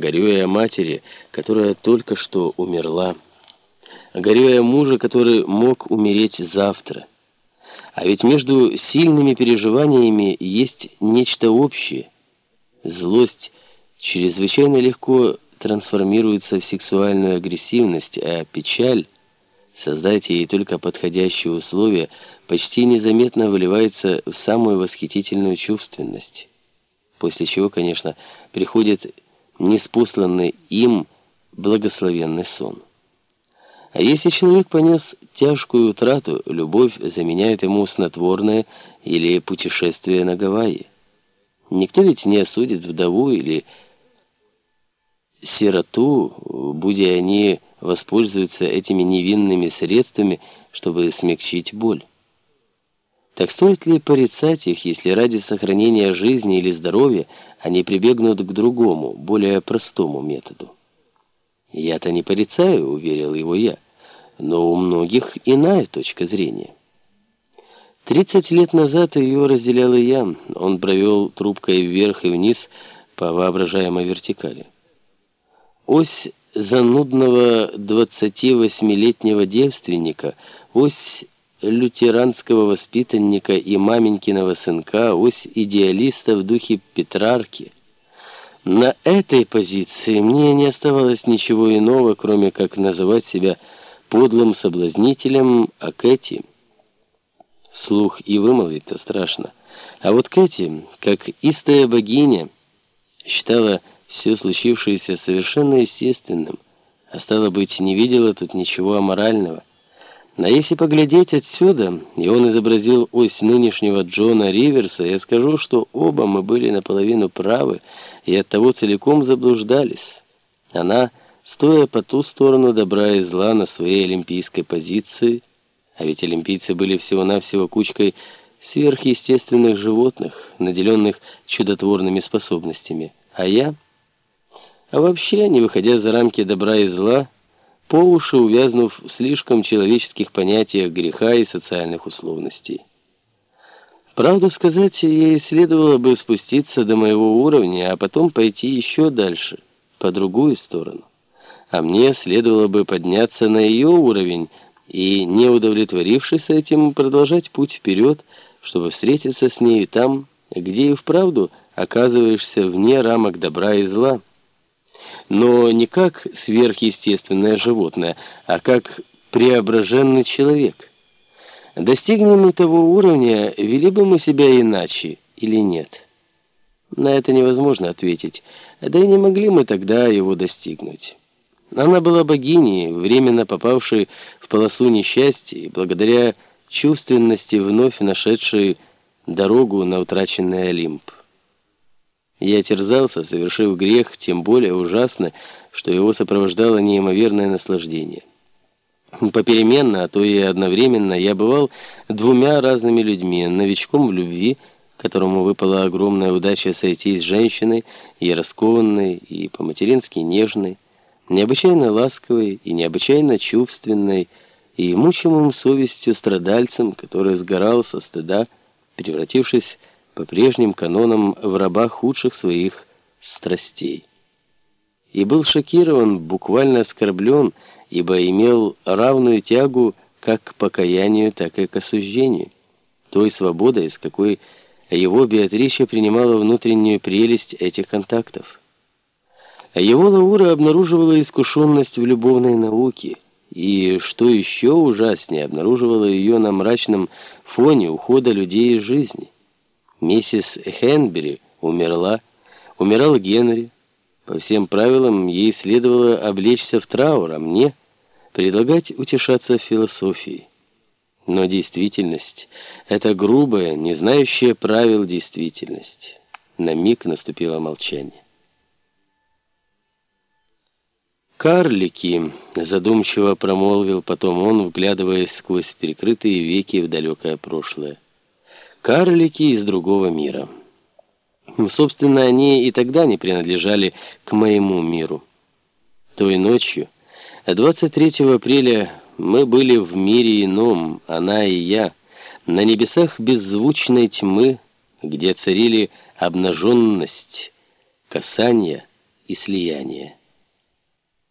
горюя о матери, которая только что умерла, горюя о муже, который мог умереть завтра. А ведь между сильными переживаниями есть нечто общее. Злость чрезвычайно легко трансформируется в сексуальную агрессивность, а печаль, создать ей только подходящие условия, почти незаметно выливается в самую восхитительную чувственность. После чего, конечно, приходит неспосланный им благословенный сон. А если человек понес тяжкую утрату, любовь заменяет ему снотворное или путешествие на Гавайи. Никто ведь не осудит вдову или сироту, будь они воспользуются этими невинными средствами, чтобы смягчить боль. Так стоит ли порицать их, если ради сохранения жизни или здоровья они прибегнут к другому, более простому методу? «Я-то не порицаю», — уверил его я, — «но у многих иная точка зрения». Тридцать лет назад ее разделял и я. Он провел трубкой вверх и вниз по воображаемой вертикали. Ось занудного 28-летнего девственника, ось лютеранского воспитанника и маменькиного сынка, ось идеалиста в духе Петрарки. На этой позиции мне не оставалось ничего иного, кроме как называть себя подлым соблазнителем, а Кэти... Слух и вымолвить-то страшно. А вот Кэти, как истая богиня, считала все случившееся совершенно естественным, а стало быть, не видела тут ничего аморального. Но если поглядеть отсюда, и он изобразил ось нынешнего Джона Риверса, я скажу, что оба мы были наполовину правы и оттого целиком заблуждались. Она, стоя по ту сторону добра и зла на своей олимпийской позиции, а ведь олимпийцы были всего-навсего кучкой сверхъестественных животных, наделенных чудотворными способностями, а я... А вообще, не выходя за рамки добра и зла, по уши увязнув в слишком человеческих понятиях греха и социальных условностей. Правду сказать, ей следовало бы спуститься до моего уровня, а потом пойти еще дальше, по другую сторону. А мне следовало бы подняться на ее уровень и, не удовлетворившись этим, продолжать путь вперед, чтобы встретиться с нею там, где и вправду оказываешься вне рамок добра и зла но не как сверхъестественное животное, а как преображенный человек. Достигнем мы того уровня, вели бы мы себя иначе или нет? На это невозможно ответить, да и не могли мы тогда его достигнуть. Она была богиней, временно попавшей в полосу несчастья, и благодаря чувственности вновь нашедшей дорогу на утраченный Олимп. Я терзался, совершив грех, тем более ужасно, что его сопровождало неимоверное наслаждение. Попеременно, а то и одновременно, я бывал двумя разными людьми, новичком в любви, которому выпала огромная удача сойти с женщиной, и раскованной, и по-матерински нежной, необычайно ласковой и необычайно чувственной, и мучимым совестью страдальцем, который сгорал со стыда, превратившись по прежним канонам в раба худших своих страстей. И был шокирован, буквально оскорблен, ибо имел равную тягу как к покаянию, так и к осуждению, той свободой, с какой его Беатрича принимала внутреннюю прелесть этих контактов. А его Лаура обнаруживала искушенность в любовной науке, и, что еще ужаснее, обнаруживала ее на мрачном фоне ухода людей из жизни. Миссис Хенбери умерла, умирал Генри. По всем правилам ей следовало облечься в траур, а мне предлагать утешаться в философии. Но действительность — это грубая, не знающая правил действительность. На миг наступило молчание. «Карлики», — задумчиво промолвил потом он, вглядываясь сквозь перекрытые веки в далекое прошлое. Карлики из другого мира. Собственно, они и тогда не принадлежали к моему миру. Той ночью, 23 апреля, мы были в мире ином, она и я, на небесах беззвучной тьмы, где царили обнаженность, касание и слияния.